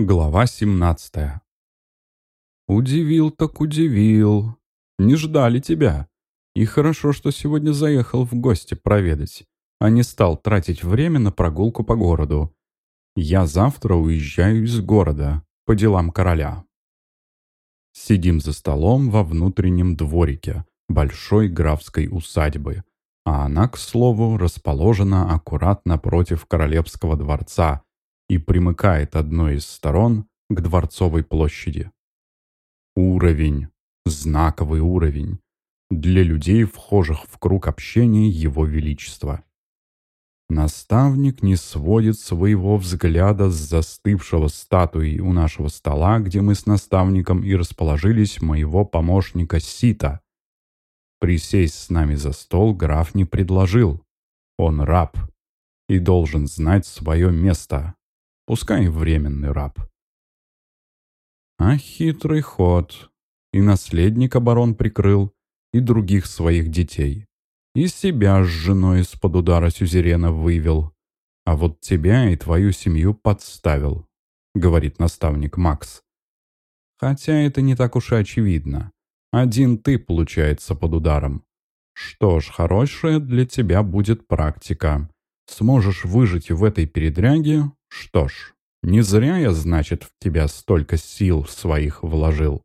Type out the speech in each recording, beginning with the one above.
Глава 17 «Удивил так удивил. Не ждали тебя. И хорошо, что сегодня заехал в гости проведать, а не стал тратить время на прогулку по городу. Я завтра уезжаю из города по делам короля». Сидим за столом во внутреннем дворике большой графской усадьбы, а она, к слову, расположена аккуратно против королевского дворца – и примыкает одной из сторон к Дворцовой площади. Уровень, знаковый уровень, для людей, вхожих в круг общения Его Величества. Наставник не сводит своего взгляда с застывшего статуи у нашего стола, где мы с наставником и расположились моего помощника Сита. Присесть с нами за стол граф не предложил. Он раб и должен знать свое место пускай временный раб. А хитрый ход. И наследника барон прикрыл, и других своих детей. И себя с женой из-под удара сюзерена вывел. А вот тебя и твою семью подставил, говорит наставник Макс. Хотя это не так уж и очевидно. Один ты, получается, под ударом. Что ж, хорошая для тебя будет практика. Сможешь выжить в этой передряге, что ж, не зря я, значит, в тебя столько сил своих вложил.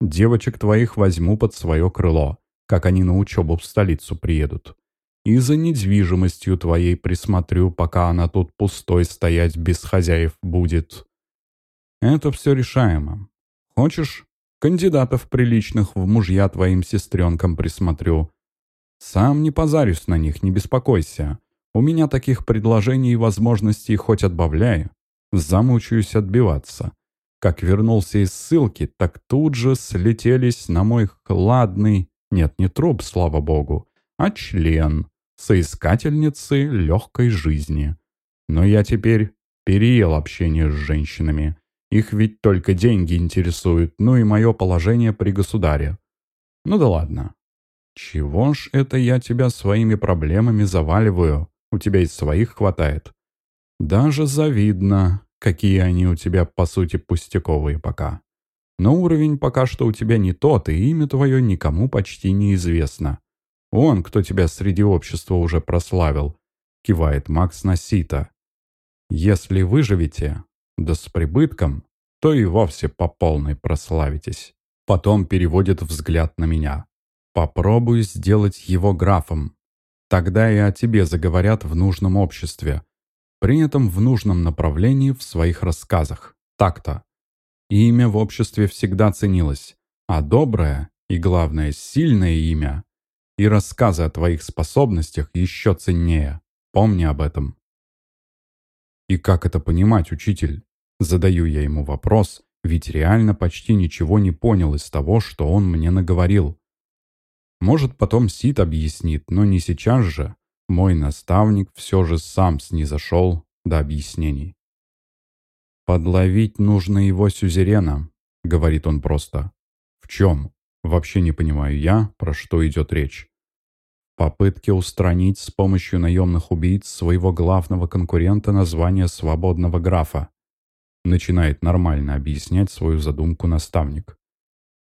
Девочек твоих возьму под свое крыло, как они на учебу в столицу приедут. И за недвижимостью твоей присмотрю, пока она тут пустой стоять без хозяев будет. Это все решаемо. Хочешь, кандидатов приличных в мужья твоим сестренкам присмотрю. Сам не позарюсь на них, не беспокойся. У меня таких предложений и возможностей хоть отбавляю. Замучаюсь отбиваться. Как вернулся из ссылки, так тут же слетелись на мой хладный, нет, не труп, слава богу, а член, соискательницы легкой жизни. Но я теперь переел общение с женщинами. Их ведь только деньги интересуют, ну и мое положение при государе. Ну да ладно. Чего ж это я тебя своими проблемами заваливаю? У тебя и своих хватает. Даже завидно, какие они у тебя, по сути, пустяковые пока. Но уровень пока что у тебя не тот, и имя твое никому почти неизвестно. Он, кто тебя среди общества уже прославил, кивает Макс на сито. Если выживете, да с прибытком, то и вовсе по полной прославитесь. Потом переводит взгляд на меня. Попробуй сделать его графом, Тогда и о тебе заговорят в нужном обществе. При этом в нужном направлении в своих рассказах. Так-то. Имя в обществе всегда ценилось. А доброе и, главное, сильное имя и рассказы о твоих способностях еще ценнее. Помни об этом. И как это понимать, учитель? Задаю я ему вопрос, ведь реально почти ничего не понял из того, что он мне наговорил. Может, потом Сид объяснит, но не сейчас же. Мой наставник все же сам снизошел до объяснений. «Подловить нужно его сюзерена», — говорит он просто. «В чем? Вообще не понимаю я, про что идет речь. Попытки устранить с помощью наемных убийц своего главного конкурента название свободного графа. Начинает нормально объяснять свою задумку наставник.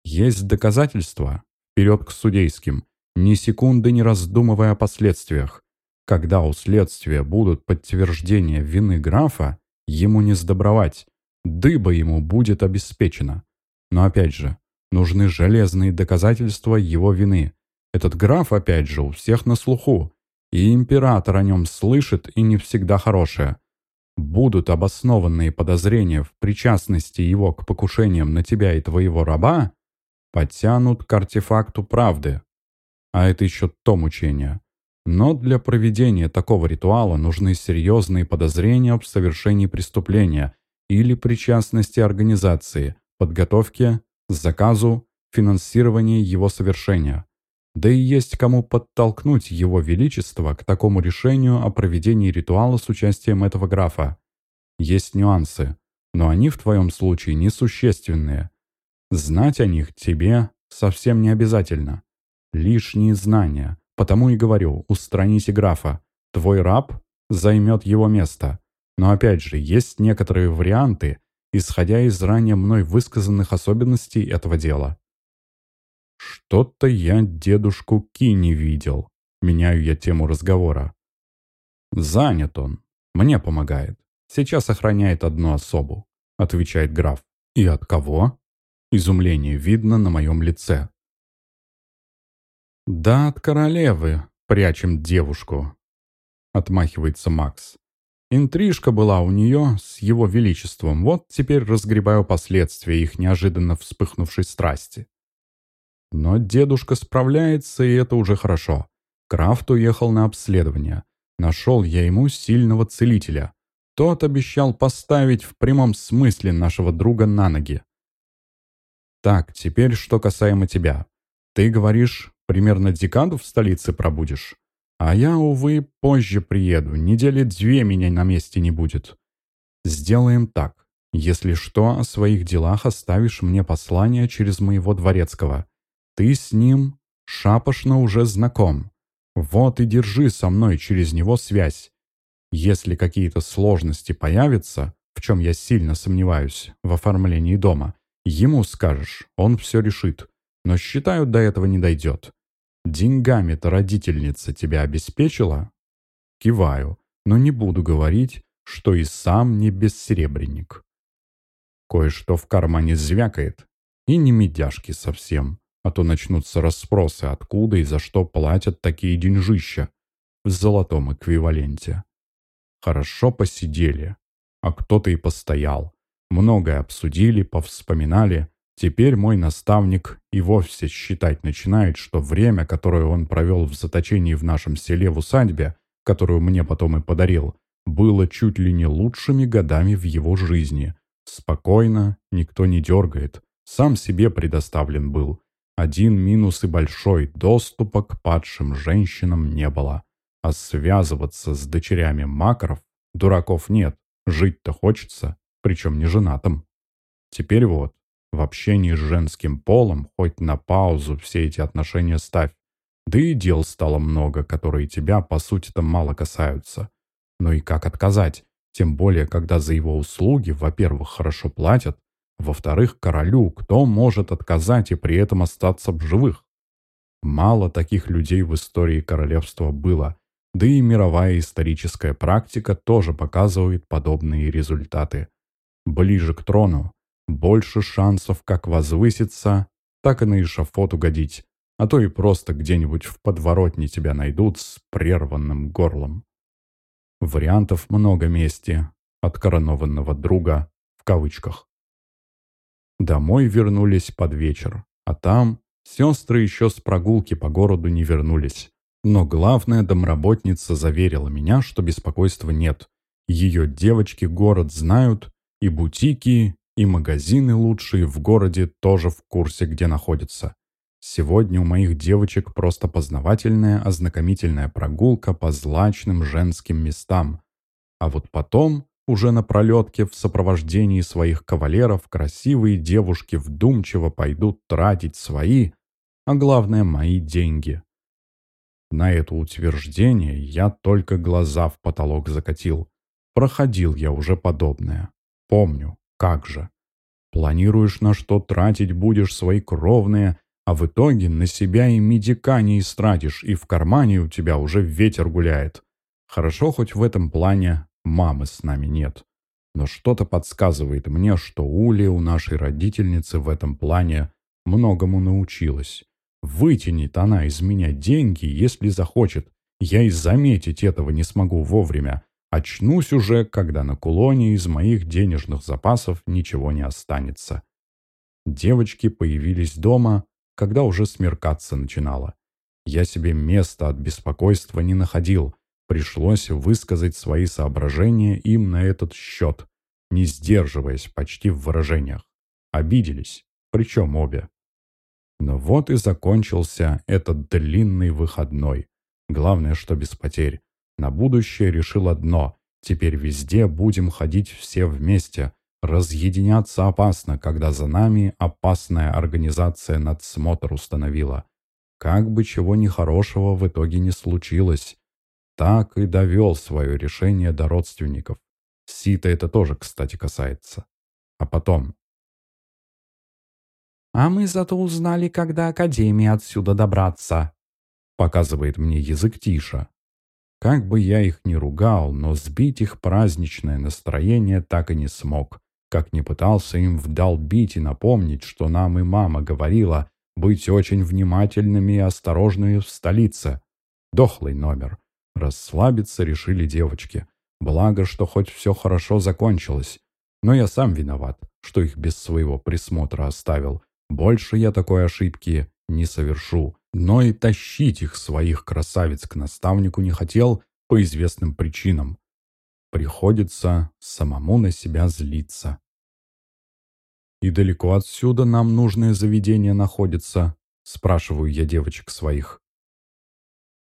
Есть доказательства, вперед к судейским, ни секунды не раздумывая о последствиях. Когда у следствия будут подтверждения вины графа, ему не сдобровать, дыба ему будет обеспечена. Но опять же, нужны железные доказательства его вины. Этот граф, опять же, у всех на слуху, и император о нем слышит и не всегда хорошее. Будут обоснованные подозрения в причастности его к покушениям на тебя и твоего раба, подтянут к артефакту правды. А это еще то мучение. Но для проведения такого ритуала нужны серьезные подозрения в совершении преступления или причастности организации, подготовке, заказу, финансировании его совершения. Да и есть кому подтолкнуть его величество к такому решению о проведении ритуала с участием этого графа. Есть нюансы, но они в твоем случае несущественные. Знать о них тебе совсем не обязательно. Лишние знания. Потому и говорю, устраните графа. Твой раб займет его место. Но опять же, есть некоторые варианты, исходя из ранее мной высказанных особенностей этого дела. «Что-то я дедушку Ки не видел», — меняю я тему разговора. «Занят он. Мне помогает. Сейчас охраняет одну особу», — отвечает граф. «И от кого?» Изумление видно на моем лице. «Да от королевы прячем девушку», — отмахивается Макс. Интрижка была у нее с его величеством. Вот теперь разгребаю последствия их неожиданно вспыхнувшей страсти. Но дедушка справляется, и это уже хорошо. Крафт уехал на обследование. Нашел я ему сильного целителя. Тот обещал поставить в прямом смысле нашего друга на ноги. Так, теперь что касаемо тебя. Ты говоришь, примерно декаду в столице пробудешь? А я, увы, позже приеду. Недели две меня на месте не будет. Сделаем так. Если что, о своих делах оставишь мне послание через моего дворецкого. Ты с ним шапошно уже знаком. Вот и держи со мной через него связь. Если какие-то сложности появятся, в чем я сильно сомневаюсь, в оформлении дома, ему скажешь, он все решит. Но считаю, до этого не дойдет. Деньгами-то родительница тебя обеспечила? Киваю, но не буду говорить, что и сам не бессеребренник. Кое-что в кармане звякает, и не медяшки совсем а то начнутся расспросы, откуда и за что платят такие деньжища в золотом эквиваленте. Хорошо посидели, а кто-то и постоял. Многое обсудили, повспоминали. Теперь мой наставник и вовсе считать начинает, что время, которое он провел в заточении в нашем селе в усадьбе, которую мне потом и подарил, было чуть ли не лучшими годами в его жизни. Спокойно, никто не дергает, сам себе предоставлен был. Один минус и большой – доступа к падшим женщинам не было. А связываться с дочерями макров дураков нет. Жить-то хочется, причем не женатым. Теперь вот, в общении с женским полом хоть на паузу все эти отношения ставь. Да и дел стало много, которые тебя, по сути-то, мало касаются. Но и как отказать? Тем более, когда за его услуги, во-первых, хорошо платят, во-вторых, королю кто может отказать и при этом остаться в живых? Мало таких людей в истории королевства было, да и мировая историческая практика тоже показывает подобные результаты. Ближе к трону больше шансов как возвыситься, так и на эшафот угодить, а то и просто где-нибудь в подворотне тебя найдут с прерванным горлом. Вариантов много мести от коронованного друга в кавычках. Домой вернулись под вечер, а там сестры еще с прогулки по городу не вернулись. Но главная домработница заверила меня, что беспокойства нет. Ее девочки город знают, и бутики, и магазины лучшие в городе тоже в курсе, где находятся. Сегодня у моих девочек просто познавательная, ознакомительная прогулка по злачным женским местам. А вот потом уже на пролетке в сопровождении своих кавалеров красивые девушки вдумчиво пойдут тратить свои, а главное мои деньги. На это утверждение я только глаза в потолок закатил. Проходил я уже подобное. Помню, как же. Планируешь на что тратить будешь свои кровные, а в итоге на себя и медика не истратишь, и в кармане у тебя уже ветер гуляет. Хорошо хоть в этом плане Мамы с нами нет. Но что-то подсказывает мне, что Уля у нашей родительницы в этом плане многому научилась. Вытянет она из меня деньги, если захочет. Я и заметить этого не смогу вовремя. Очнусь уже, когда на кулоне из моих денежных запасов ничего не останется. Девочки появились дома, когда уже смеркаться начинало. Я себе места от беспокойства не находил, Пришлось высказать свои соображения им на этот счет, не сдерживаясь почти в выражениях. Обиделись, причем обе. Но вот и закончился этот длинный выходной. Главное, что без потерь. На будущее решил одно. Теперь везде будем ходить все вместе. Разъединяться опасно, когда за нами опасная организация надсмотр установила. Как бы чего нехорошего в итоге не случилось, так и довел свое решение до родственников. Сита это тоже, кстати, касается. А потом... «А мы зато узнали, когда Академии отсюда добраться», показывает мне язык Тиша. Как бы я их ни ругал, но сбить их праздничное настроение так и не смог. Как не пытался им вдолбить и напомнить, что нам и мама говорила быть очень внимательными и осторожными в столице. Дохлый номер. Расслабиться решили девочки. Благо, что хоть все хорошо закончилось. Но я сам виноват, что их без своего присмотра оставил. Больше я такой ошибки не совершу. Но и тащить их, своих красавиц, к наставнику не хотел по известным причинам. Приходится самому на себя злиться. «И далеко отсюда нам нужное заведение находится?» Спрашиваю я девочек своих.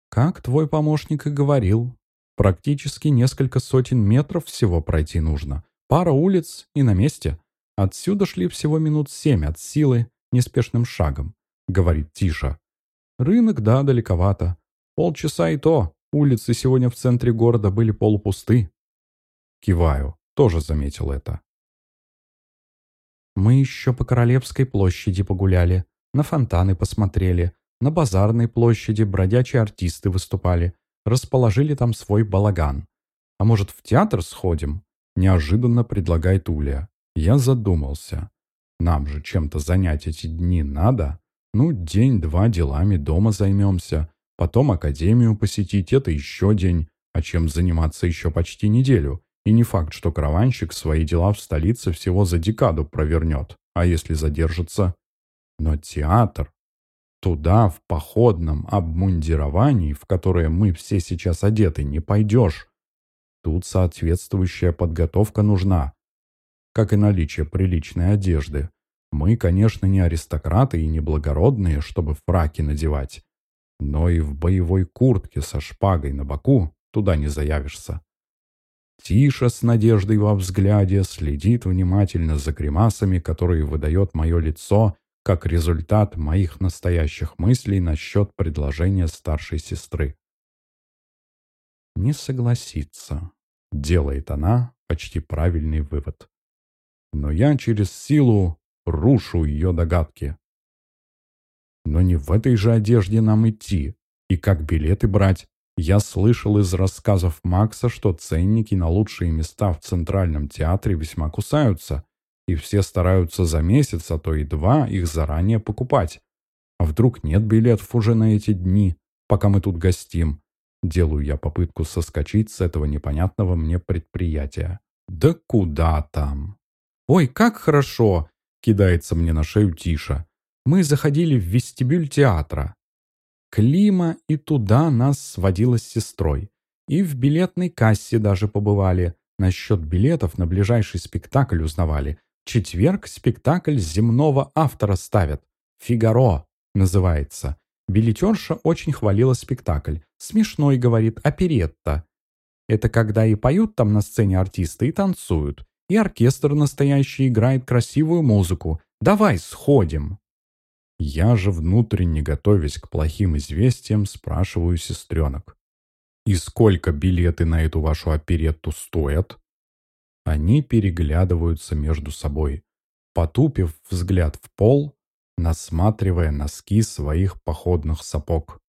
«Как твой помощник и говорил, практически несколько сотен метров всего пройти нужно. Пара улиц и на месте. Отсюда шли всего минут семь от силы, неспешным шагом», — говорит Тиша. «Рынок, да, далековато. Полчаса и то. Улицы сегодня в центре города были полупусты». Киваю, тоже заметил это. Мы еще по Королевской площади погуляли, на фонтаны посмотрели, на базарной площади бродячие артисты выступали, расположили там свой балаган. А может, в театр сходим? Неожиданно предлагает Уля. Я задумался. Нам же чем-то занять эти дни надо. Ну, день-два делами дома займемся. Потом академию посетить, это еще день. А чем заниматься еще почти неделю? И не факт, что караванщик свои дела в столице всего за декаду провернет, а если задержится. Но театр... Туда, в походном обмундировании, в которое мы все сейчас одеты, не пойдешь. Тут соответствующая подготовка нужна, как и наличие приличной одежды. Мы, конечно, не аристократы и не благородные, чтобы фраки надевать, но и в боевой куртке со шпагой на боку туда не заявишься. Тиша с надеждой во взгляде следит внимательно за гримасами, которые выдает мое лицо, как результат моих настоящих мыслей насчет предложения старшей сестры. «Не согласится», — делает она почти правильный вывод. Но я через силу рушу ее догадки. Но не в этой же одежде нам идти, и как билеты брать. Я слышал из рассказов Макса, что ценники на лучшие места в Центральном театре весьма кусаются, и все стараются за месяц, а то и два, их заранее покупать. А вдруг нет билетов уже на эти дни, пока мы тут гостим? Делаю я попытку соскочить с этого непонятного мне предприятия. Да куда там? «Ой, как хорошо!» — кидается мне на шею Тиша. «Мы заходили в вестибюль театра. Клима и туда нас сводила с сестрой. И в билетной кассе даже побывали. Насчет билетов на ближайший спектакль узнавали. четверг спектакль земного автора ставят. «Фигаро» называется. Билетерша очень хвалила спектакль. Смешной, говорит, оперетта. Это когда и поют там на сцене артисты, и танцуют. И оркестр настоящий играет красивую музыку. Давай сходим. Я же, внутренне готовясь к плохим известиям, спрашиваю сестренок. «И сколько билеты на эту вашу оперетту стоят?» Они переглядываются между собой, потупив взгляд в пол, насматривая носки своих походных сапог.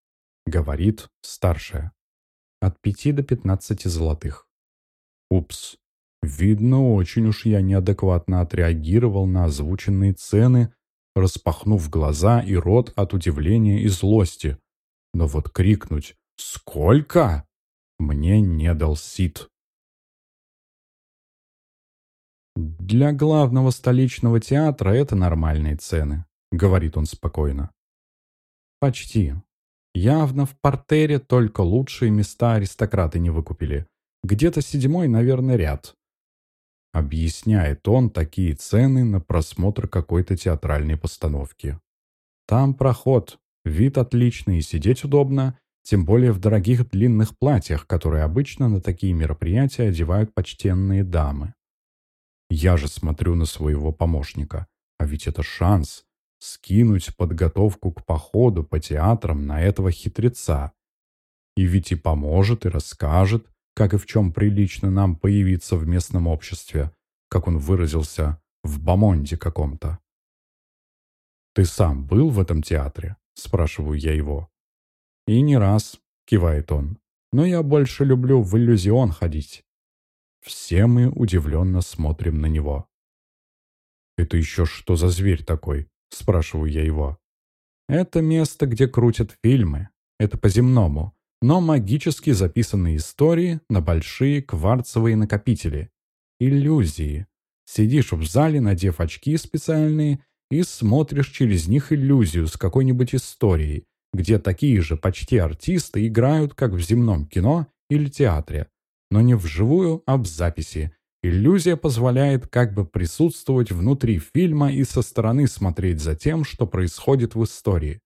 Говорит старшая. От пяти до пятнадцати золотых. Упс. Видно, очень уж я неадекватно отреагировал на озвученные цены распахнув глаза и рот от удивления и злости. Но вот крикнуть «Сколько?» мне не дал Сид. «Для главного столичного театра это нормальные цены», — говорит он спокойно. «Почти. Явно в портере только лучшие места аристократы не выкупили. Где-то седьмой, наверное, ряд. Объясняет он такие цены на просмотр какой-то театральной постановки. Там проход, вид отличный и сидеть удобно, тем более в дорогих длинных платьях, которые обычно на такие мероприятия одевают почтенные дамы. Я же смотрю на своего помощника, а ведь это шанс скинуть подготовку к походу по театрам на этого хитреца. И ведь и поможет, и расскажет, как и в чем прилично нам появиться в местном обществе, как он выразился, в Бамонде каком-то. «Ты сам был в этом театре?» – спрашиваю я его. «И не раз», – кивает он. «Но я больше люблю в иллюзион ходить». Все мы удивленно смотрим на него. «Это еще что за зверь такой?» – спрашиваю я его. «Это место, где крутят фильмы. Это по-земному, но магически записанные истории на большие кварцевые накопители. Иллюзии. Сидишь в зале, надев очки специальные, и смотришь через них иллюзию с какой-нибудь историей, где такие же почти артисты играют, как в земном кино или театре, но не вживую, а в записи. Иллюзия позволяет как бы присутствовать внутри фильма и со стороны смотреть за тем, что происходит в истории.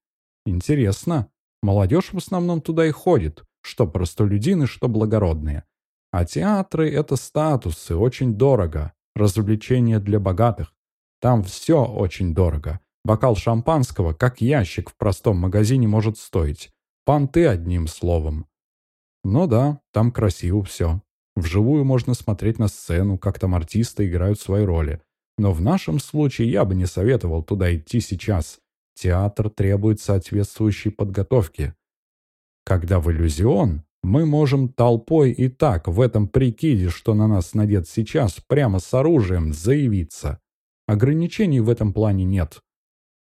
Интересно. Молодежь в основном туда и ходит, что простолюдины, что благородные. А театры — это статусы, очень дорого, развлечения для богатых. Там все очень дорого. Бокал шампанского, как ящик в простом магазине, может стоить. Понты одним словом. Ну да, там красиво все. Вживую можно смотреть на сцену, как там артисты играют свои роли. Но в нашем случае я бы не советовал туда идти сейчас. Театр требует соответствующей подготовки. Когда в иллюзион, мы можем толпой и так в этом прикиде, что на нас надет сейчас, прямо с оружием заявиться. Ограничений в этом плане нет.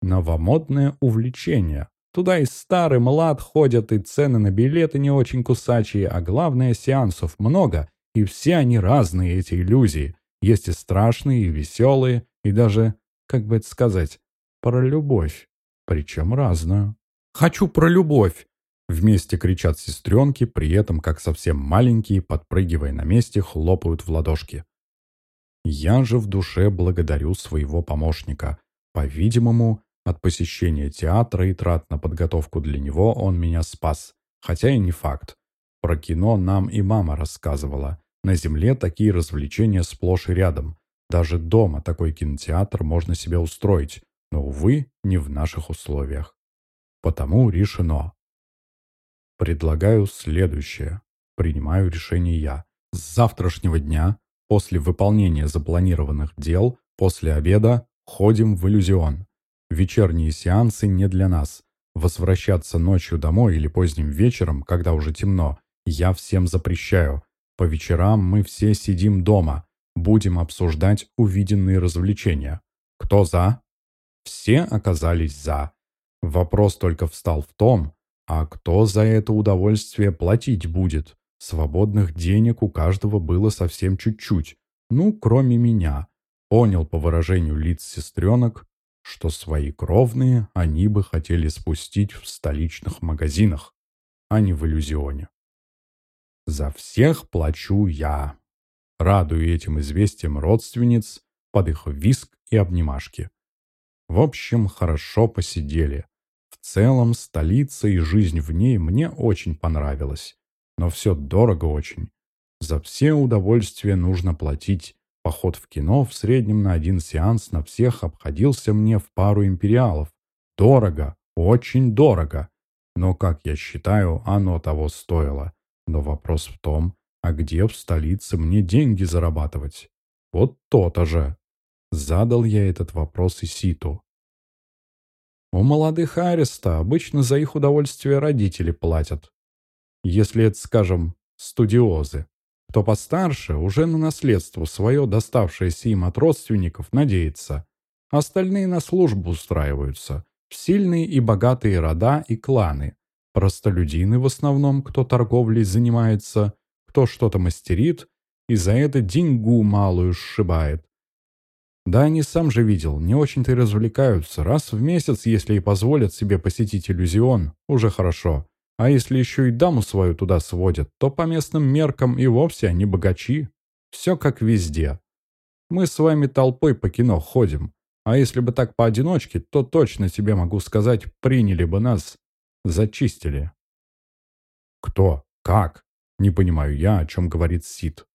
Новомодное увлечение. Туда и старый, млад ходят, и цены на билеты не очень кусачие, а главное, сеансов много, и все они разные, эти иллюзии. Есть и страшные, и веселые, и даже, как бы это сказать, про любовь. Причем разную. «Хочу про любовь!» Вместе кричат сестренки, при этом, как совсем маленькие, подпрыгивая на месте, хлопают в ладошки. Я же в душе благодарю своего помощника. По-видимому, от посещения театра и трат на подготовку для него он меня спас. Хотя и не факт. Про кино нам и мама рассказывала. На земле такие развлечения сплошь и рядом. Даже дома такой кинотеатр можно себе устроить. Но, увы, не в наших условиях. Потому решено. Предлагаю следующее. Принимаю решение я. С завтрашнего дня После выполнения запланированных дел, после обеда, ходим в иллюзион. Вечерние сеансы не для нас. Возвращаться ночью домой или поздним вечером, когда уже темно, я всем запрещаю. По вечерам мы все сидим дома. Будем обсуждать увиденные развлечения. Кто за? Все оказались за. Вопрос только встал в том, а кто за это удовольствие платить будет? Свободных денег у каждого было совсем чуть-чуть. Ну, кроме меня. Понял по выражению лиц сестренок, что свои кровные они бы хотели спустить в столичных магазинах, а не в иллюзионе. За всех плачу я. Радую этим известием родственниц под их виск и обнимашки. В общем, хорошо посидели. В целом, столица и жизнь в ней мне очень понравилась. Но все дорого очень. За все удовольствия нужно платить. Поход в кино в среднем на один сеанс на всех обходился мне в пару империалов. Дорого, очень дорого. Но, как я считаю, оно того стоило. Но вопрос в том, а где в столице мне деньги зарабатывать? Вот то-то же. Задал я этот вопрос и Ситу. У молодых ареста обычно за их удовольствие родители платят. Если это, скажем, студиозы, то постарше уже на наследство свое, доставшееся им от родственников, надеется. Остальные на службу устраиваются. В сильные и богатые рода и кланы. Простолюдины в основном, кто торговлей занимается, кто что-то мастерит, и за это деньгу малую сшибает. Да, они сам же видел, не очень-то и развлекаются. Раз в месяц, если и позволят себе посетить иллюзион, уже хорошо. А если еще и даму свою туда сводят, то по местным меркам и вовсе они богачи. Все как везде. Мы с вами толпой по кино ходим. А если бы так поодиночке, то точно тебе могу сказать, приняли бы нас, зачистили. Кто? Как? Не понимаю я, о чем говорит Сид.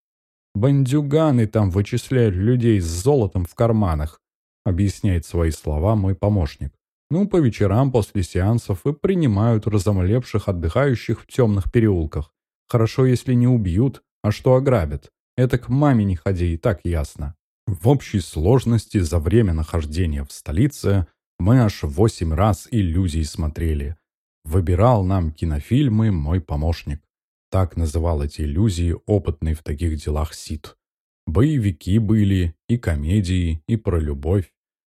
Бандюганы там вычисляют людей с золотом в карманах, объясняет свои слова мой помощник. Ну, по вечерам после сеансов и принимают разомлевших отдыхающих в темных переулках. Хорошо, если не убьют, а что ограбят. Это к маме не ходи, и так ясно. В общей сложности за время нахождения в столице мы аж восемь раз иллюзий смотрели. Выбирал нам кинофильмы мой помощник. Так называл эти иллюзии опытный в таких делах Сид. Боевики были, и комедии, и про любовь.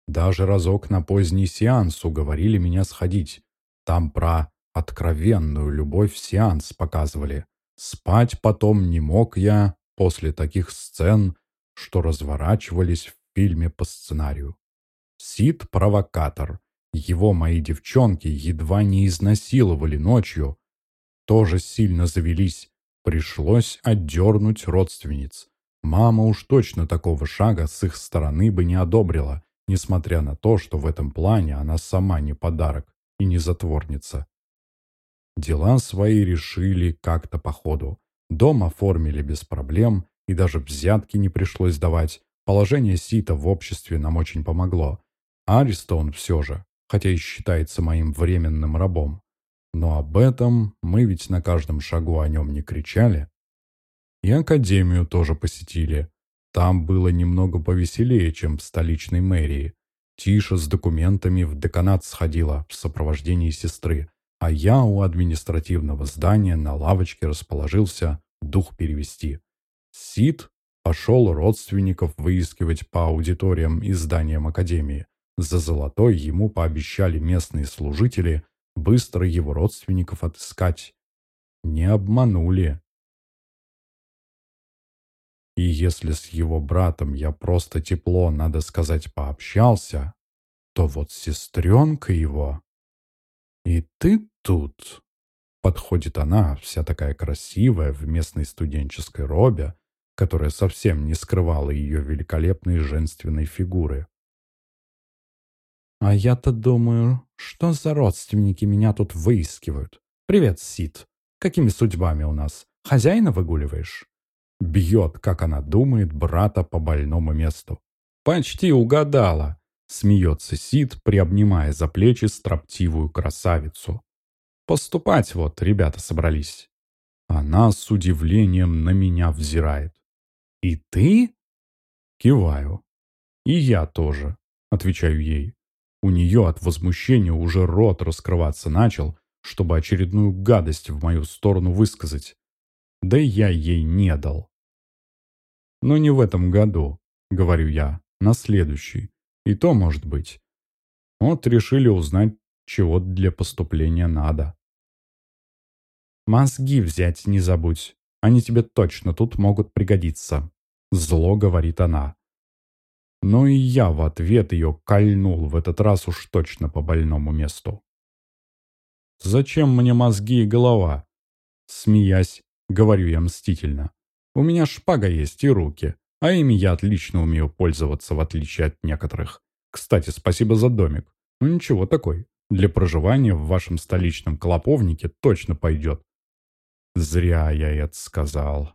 Даже разок на поздний сеанс уговорили меня сходить. Там про откровенную любовь сеанс показывали. Спать потом не мог я после таких сцен, что разворачивались в фильме по сценарию. Сид – провокатор. Его мои девчонки едва не изнасиловали ночью. Тоже сильно завелись. Пришлось отдернуть родственниц. Мама уж точно такого шага с их стороны бы не одобрила, несмотря на то, что в этом плане она сама не подарок и не затворница. Дела свои решили как-то по ходу. Дом оформили без проблем, и даже взятки не пришлось давать. Положение Сита в обществе нам очень помогло. Ариста он все же, хотя и считается моим временным рабом. Но об этом мы ведь на каждом шагу о нем не кричали. И академию тоже посетили. Там было немного повеселее, чем в столичной мэрии. Тиша с документами в деканат сходила в сопровождении сестры, а я у административного здания на лавочке расположился дух перевести. Сид пошел родственников выискивать по аудиториям и зданиям Академии. За золотой ему пообещали местные служители быстро его родственников отыскать. Не обманули. И если с его братом я просто тепло, надо сказать, пообщался, то вот сестренка его... И ты тут... Подходит она, вся такая красивая, в местной студенческой робе, которая совсем не скрывала ее великолепной женственной фигуры. «А я-то думаю, что за родственники меня тут выискивают? Привет, Сид. Какими судьбами у нас? Хозяина выгуливаешь?» Бьет, как она думает, брата по больному месту. «Почти угадала!» Смеется Сид, приобнимая за плечи строптивую красавицу. «Поступать вот ребята собрались». Она с удивлением на меня взирает. «И ты?» Киваю. «И я тоже», — отвечаю ей. У нее от возмущения уже рот раскрываться начал, чтобы очередную гадость в мою сторону высказать. Да и я ей не дал. Но не в этом году, говорю я, на следующий. И то может быть. Вот решили узнать, чего для поступления надо. Мозги взять не забудь. Они тебе точно тут могут пригодиться. Зло говорит она. Но и я в ответ ее кольнул в этот раз уж точно по больному месту. «Зачем мне мозги и голова?» Смеясь, говорю я мстительно. У меня шпага есть и руки, а ими я отлично умею пользоваться, в отличие от некоторых. Кстати, спасибо за домик. Ну ничего такой. Для проживания в вашем столичном клоповнике точно пойдет. Зря я это сказал.